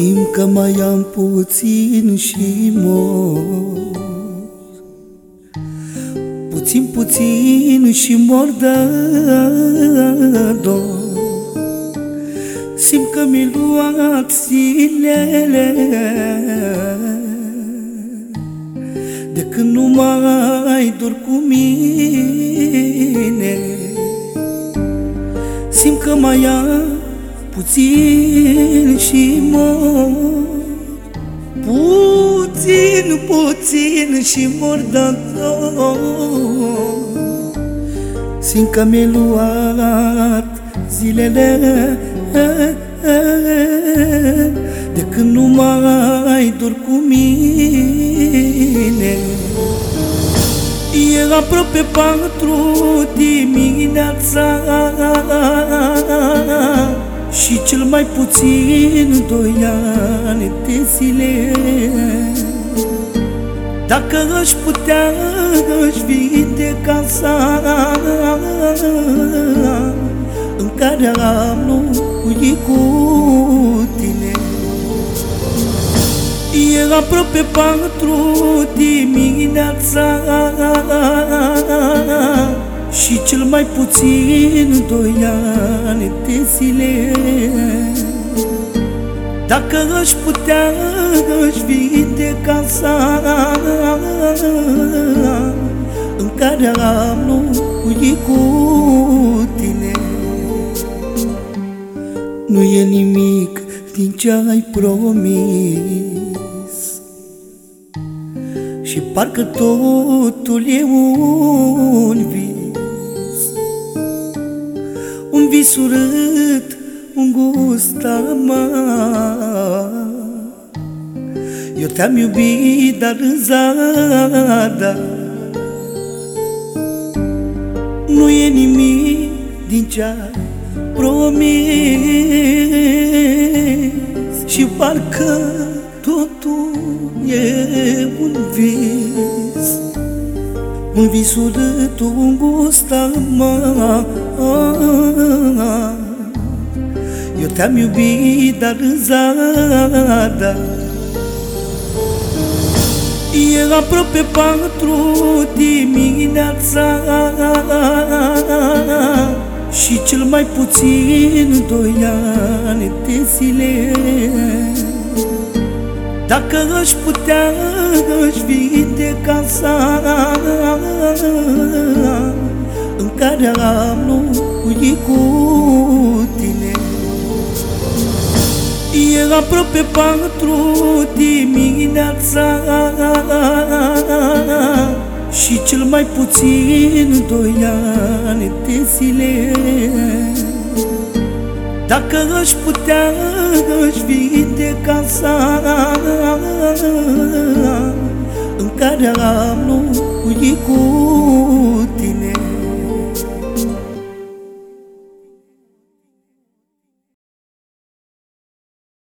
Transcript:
Simt că mai am puțin și mor. Puțin, puțin și mor de dor. Simt că mi-ai luat zilele. De când nu mai dur cu mine Simt că mai am puțin și mor Puțin, puțin și mor de Simt că mi-ai luat zilele De când nu mai dur cu mine. E aproape patru dimineața Și cel mai puțin doi ani de zile. Dacă aș putea, aș vinde casa. În care am locuit cu tine. E aproape patru dimineața Și cel mai puțin doi ani de zile. Dacă aș putea, aș vinde casa În care am locuit cu tine. Nu e nimic din ce ai promis. Și parcă totul e un Un vis urât, un gust amar Eu te-am iubit, dar în zada Nu e nimic din ce-ai promis. Și parcă totul e un vis Un vis urât, un gust amar Eu te-am iubit, dar în zada. E aproape patru dimineața. Și cel mai puțin doi ani de zile. Dacă aș putea, aș vinde casa În care am locuit cu tine E aproape patru dimineața Și cel mai puțin doi ani de zile. Dacă aș putea, aș vinde casa În care am locuit cu